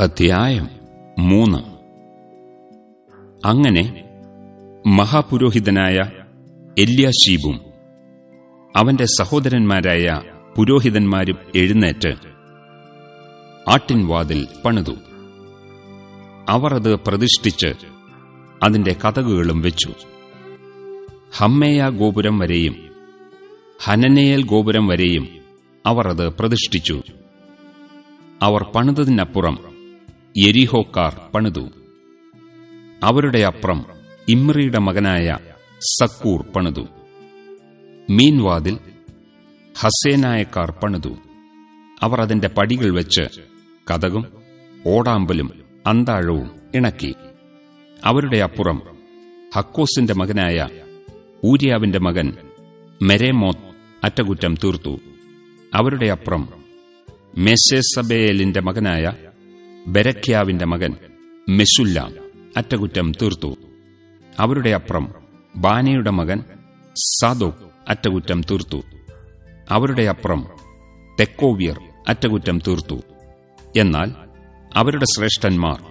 അധ്യായം മൂന്ന്. അങ്ങനെ മഹാപുരോഹിതനായ എല്യാശീബും അവന്റെ സഹോദരന്മാരായ പുരോഹിതന്മാരും എഴുന്നേറ്റ് ആട്ടിൻവാതിൽ പണിതു. അവർ അത് പ്രതിഷ്ഠിച്ച് അതിന്റെ കഥകുകളും വെച്ചു. ഹമ്മേയ ഗോപുരം വരെയും ഹനനേയൽ ഗോപുരം വരെയും അവർ അത് പ്രതിഷ്ഠിച്ചു. അവർ പണിതതിനപ്പുറം യെരിഹോക്കാർ പണിതു. അവരുടെ അപ്പുറം ഇമ്രിയുടെ മകനായ സക്കൂർ പണിതു. മീൻവാതിൽ ഹസേനായക്കാർ പണിതു. അവർ അതിന്റെ പടികൾ വെച്ച് കഥകും ഓടാമ്പലും അന്താഴവും ഇണക്കി. അവരുടെ അപ്പുറം ഹക്കോസിന്റെ മകനായ ഊര്യാവിന്റെ മകൻ മെരേമോത്ത് അറ്റകുറ്റം തീർത്തു. അവരുടെ അപ്പുറം മെസ്സേസബേലിന്റെ മകനായ ബെരഖ്യാവിന്റെ മകൻ മെസുല്ലാം അറ്റകുറ്റം തീർത്തു. അവരുടെ അപ്പുറം ബാനയുടെ മകൻ സാദോക് അറ്റകുറ്റം തീർത്തു. അവരുടെ അപ്പുറം തെക്കോവിയർ അറ്റകുറ്റം തീർത്തു. എന്നാൽ അവരുടെ ശ്രേഷ്ഠന്മാർ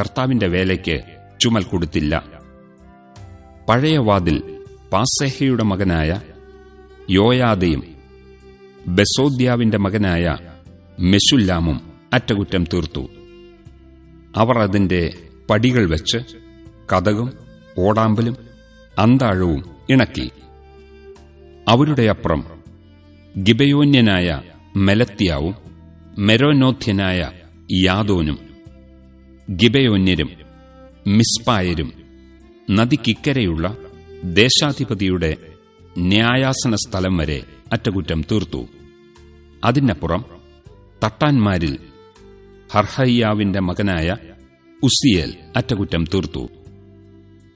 കർത്താവിന്റെ വേലയ്ക്ക് ചുമൽ കൊടുത്തില്ല. പഴയ വാതിൽ പാസേഹയുടെ മകനായ യോയാദയും ബെസോദ്യാവിന്റെ മകനായ മെസുല്ലാമും അറ്റകുറ്റം തീർത്തു. അവർ അതിന്റെ പടികൾ വെച്ച് കഥകും ഓടാമ്പലും അന്താഴവും ഇണക്കി. അവരുടെ അപ്പുറം ഗിബയോന്യനായ മെലത്തിയാവും മെരോനോഥ്യനായ യാദോനും ഗിബയോന്യരും മിസ്പായരും നദിക്കിക്കരയുള്ള ദേശാധിപതിയുടെ ന്യായാസന സ്ഥലം വരെ അറ്റകുറ്റം തീർത്തു. അതിനപ്പുറം തട്ടാൻമാരിൽ ഹർഹയ്യാവിന്റെ മകനായ ഉസിയേൽ അറ്റകുറ്റം തീർത്തു.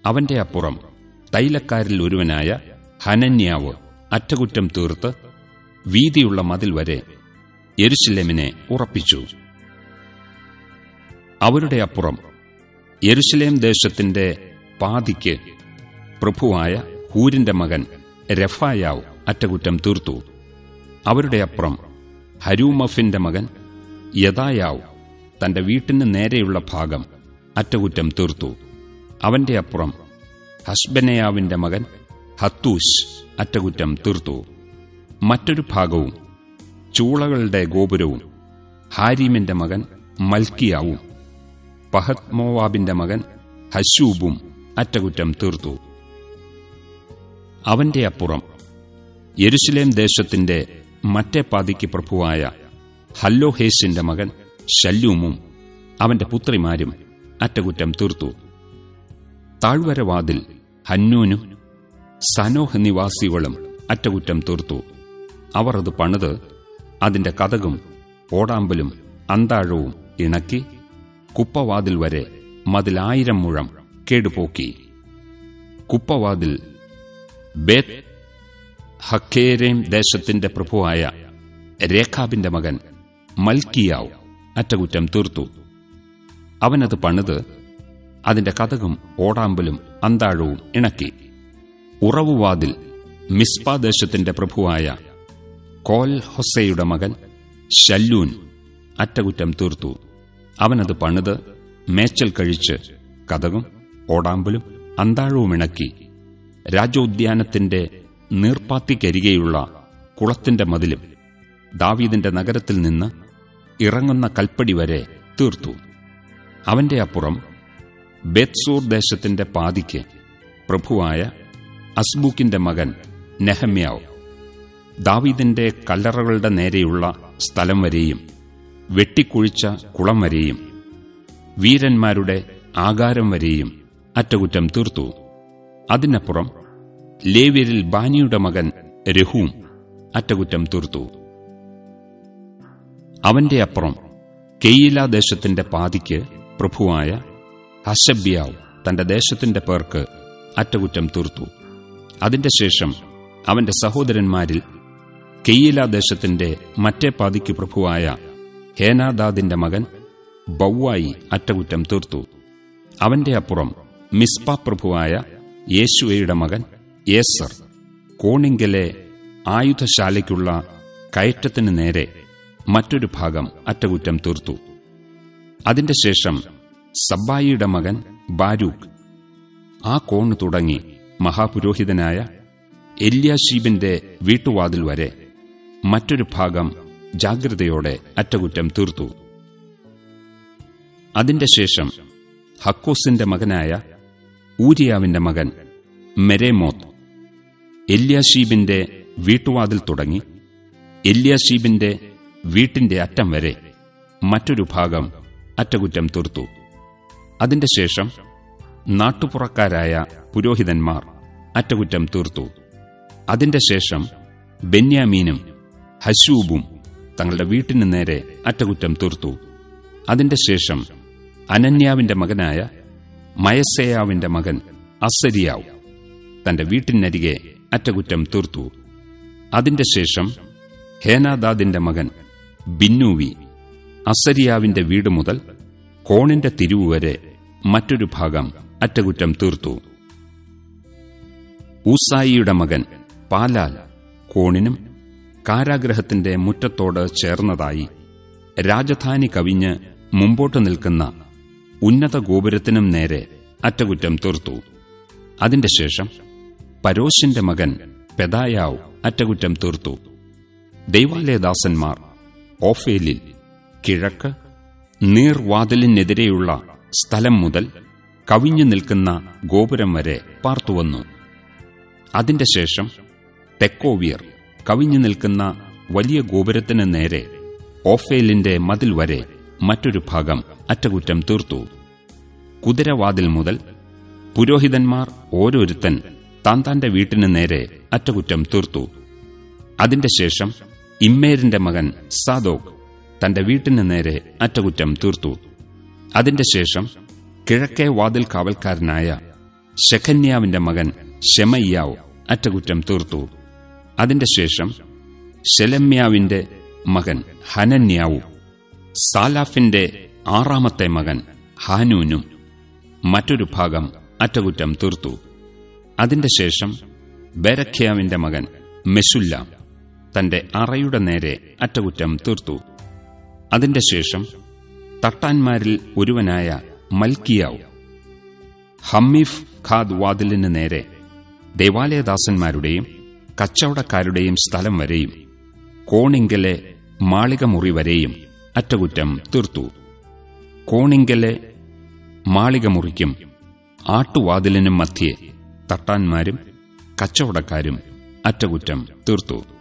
അവന്റെ അപ്പുറം തൈലക്കാരിൽ ഒരുവനായ ഹനന്യാവ് അറ്റകുറ്റം തീർത്ത് വീതിയുള്ള മതിൽ വരെ യെരുശലേമിനെ ഉറപ്പിച്ചു. അവരുടെ അപ്പുറം യെരുശലേം ദേശത്തിന്റെ പാതിക്ക് പ്രഭുവായ ഹൂരിന്റെ മകൻ രഫായാവ് അറ്റകുറ്റം തീർത്തു. അവരുടെ അപ്പുറം ഹരൂമഫിന്റെ മകൻ യദായാവ് തന്റെ വീട്ടിന് നേരെയുള്ള ഭാഗം അറ്റകുറ്റം തീർത്തു. അവന്റെ അപ്പുറം ഹസ്ബനയാവിന്റെ മകൻ ഹത്തൂസ് അറ്റകുറ്റം തീർത്തു. മറ്റൊരു ഭാഗവും ചൂളകളുടെ ഗോപുരവും ഹാരിമിന്റെ മകൻ മൽക്കിയാവും. പഹത് മോവാബിന്റെ മകൻ ഹശൂബും അറ്റകുറ്റം തീർത്തു. അവന്റെ അപ്പുറം യെരുസലേം ദേശത്തിന്റെ മറ്റേ പാതിക്ക് പ്രഭുവായ ഹല്ലോഹേസിന്റെ മകൻ ശല്ലൂമും അവന്റെ പുത്രിമാരും അറ്റകുറ്റം തീർത്തു. താഴ്വരവാതിൽ ഹന്നൂനും സനോഹ് നിവാസികളും അറ്റകുറ്റം തീർത്തു. അവർ അത് പണിത് അതിന്റെ കഥകും ഓടാമ്പലും അന്താഴവും ഇണക്കി കുപ്പവാതിൽ വരെ മതിലായിരം മുഴം കേടുപോക്കി. കുപ്പവാതിൽ ബേത് ഹക്കേരേം ദേശത്തിന്റെ പ്രഭുവായ രേഖാബിന്റെ മകൻ മൽക്കിയാവ് അറ്റകുറ്റം തീർത്തു. അവനത് പണിത് അതിന്റെ കഥകും ഓടാമ്പലും അന്താഴവും ഇണക്കി. ഉറവുവാതിൽ മിസ്പാദേശത്തിന്റെ പ്രഭുവായ കോൽ ഹൊസയുടെ മകൻ ശല്ലൂൻ അറ്റകുറ്റം തീർത്തു. അവനത് പണിത് മേച്ചൽ കഴിച്ച് കഥകും ഓടാമ്പലും അന്താഴവും ഇണക്കി. രാജോദ്യാനത്തിന്റെ നീർപ്പാത്തിക്കരികെയുള്ള കുളത്തിന്റെ മതിലും ദാവീദിന്റെ നഗരത്തിൽ നിന്ന് ഇറങ്ങുന്ന കൽപ്പടി വരെ തീർത്തു. അവന്റെ അപ്പുറം ബെത്സൂർ ദേശത്തിന്റെ പാതിക്ക് പ്രഭുവായ അസ്ബൂക്കിന്റെ മകൻ നെഹമ്യാവ് ദാവീദിന്റെ കല്ലറകളുടെ നേരെയുള്ള സ്ഥലം വരെയും വെട്ടിക്കുഴിച്ച കുളം വരെയും വീരന്മാരുടെ ആകാരം വരെയും അറ്റകുറ്റം തീർത്തു. അതിനപ്പുറം ലേവ്യരിൽ ബാനിയുടെ മകൻ രഹൂം അറ്റകുറ്റം തീർത്തു. അവന്റെ അപ്പുറം കെയില ദേശത്തിന്റെ പാതിക്ക് പ്രഭുവായ ഹശബ്യാവ് തന്റെ ദേശത്തിന്റെ പേർക്ക് അറ്റകുറ്റം തീർത്തു. അതിന്റെ ശേഷം അവന്റെ സഹോദരന്മാരിൽ കെയില ദേശത്തിന്റെ മറ്റേ പാതിക്ക് പ്രഭുവായ ഹേനാദാദിന്റെ മകൻ ബൗവായി അറ്റകുറ്റം തീർത്തു. അവന്റെ അപ്പുറം മിസ്പ പ്രഭുവായ യേശുവയുടെ മകൻ യേസർ കോണിങ്കലെ ആയുധശാലയ്ക്കുള്ള കയറ്റത്തിനു നേരെ മറ്റൊരു ഭാഗം അറ്റകുറ്റം തീർത്തു. അതിന്റെ ശേഷം സബ്ബായിയുടെ മകൻ ബാരൂഖ് ആ കോണ് തുടങ്ങി മഹാപുരോഹിതനായ എല്യാഷീബിന്റെ വീട്ടുവാതിൽ വരെ മറ്റൊരു ഭാഗം ജാഗ്രതയോടെ അറ്റകുറ്റം തീർത്തു. അതിന്റെ ശേഷം ഹക്കോസിന്റെ മകനായ ഊരിയാവിന്റെ മകൻ മെരേമോത്ത് എല്യാഷീബിന്റെ വീട്ടുവാതിൽ തുടങ്ങി എല്യാശീബിന്റെ വീട്ടിന്റെ അറ്റം വരെ മറ്റൊരു ഭാഗം അറ്റകുറ്റം തീർത്തു. അതിന്റെ ശേഷം നാട്ടുപുറക്കാരായ പുരോഹിതന്മാർ അറ്റകുറ്റം തീർത്തു. അതിന്റെ ശേഷം ബെന്യാമീനും ഹശൂബും തങ്ങളുടെ വീട്ടിന് നേരെ അറ്റകുറ്റം തീർത്തു. അതിന്റെ ശേഷം അനന്യാവിന്റെ മകനായ മയസേയാവിന്റെ മകൻ അസരിയാവ് തന്റെ വീട്ടിനരികെ അറ്റകുറ്റം തീർത്തു. അതിന്റെ ശേഷം ഹേനാദാദിന്റെ മകൻ ബിന്നൂവി അസരിയാവിന്റെ വീട് മുതൽ കോണിന്റെ തിരിവ് വരെ മറ്റൊരു ഭാഗം അറ്റകുറ്റം തീർത്തു. ഊസായിയുടെ മകൻ പാലാൽ കോണിനും കാരാഗ്രഹത്തിന്റെ മുറ്റത്തോട് ചേർന്നതായി രാജധാനി കവിഞ്ഞ് മുമ്പോട്ട് നിൽക്കുന്ന ഉന്നത ഗോപുരത്തിനും നേരെ അറ്റകുറ്റം തീർത്തു. അതിന്റെ ശേഷം പരോശിന്റെ മകൻ പെതായാവ് അറ്റകുറ്റം തീർത്തു. ദൈവാലയദാസന്മാർ ഓഫേലിൽ കിഴക്ക് നീർവാതിലിനെതിരെയുള്ള സ്ഥലം മുതൽ കവിഞ്ഞു നിൽക്കുന്ന ഗോപുരം വരെ പാർത്തുവന്നു അതിന്റെ ശേഷം തെക്കോവിയർ കവിഞ്ഞു നിൽക്കുന്ന വലിയ ഗോപുരത്തിന് നേരെ ഓഫേലിന്റെ മതിൽ വരെ മറ്റൊരു ഭാഗം അറ്റകുറ്റം തീർത്തു. കുതിരവാതിൽ മുതൽ പുരോഹിതന്മാർ ഓരോരുത്തൻ താൻ തന്റെ വീട്ടിന് നേരെ അറ്റകുറ്റം തീർത്തു. അതിന്റെ ശേഷം ഇമ്മേരിന്റെ മകൻ സാദോക് തന്റെ വീട്ടിന് നേരെ അറ്റകുറ്റം തീർത്തു. അതിന്റെ ശേഷം കിഴക്കേ വാതിൽ കാവൽക്കാരനായ ഷെഖന്യാവിന്റെ മകൻ ഷെമയ്യാവ് അറ്റകുറ്റം തീർത്തു. അതിന്റെ ശേഷം ശെലമ്യാവിന്റെ മകൻ ഹനന്യാവും സാലാഫിന്റെ ആറാമത്തെ മകൻ ഹാനൂനും മറ്റൊരു ഭാഗം അറ്റകുറ്റം തീർത്തു. അതിന്റെ ശേഷം ബേരഖ്യാവിന്റെ മകൻ മെസുല്ലാം തന്റെ അറയുടെ നേരെ അറ്റകുറ്റം തീർത്തു. അതിന്റെ ശേഷം തട്ടാൻമാരിൽ ഒരുവനായ മൽക്കിയാവ് ഹമ്മീഫ് ഖാദ് വാതിലിന് നേരെ ദേവാലയദാസന്മാരുടെയും കച്ചവടക്കാരുടെയും സ്ഥലം വരെയും കോണിങ്കലെ മാളികമുറി വരെയും അറ്റകുറ്റം തീർത്തു. കോണിങ്കലെ മാളികമുറിക്കും ആട്ടുവാതിലിനും മധ്യേ തട്ടാൻമാരും കച്ചവടക്കാരും അറ്റകുറ്റം തീർത്തു.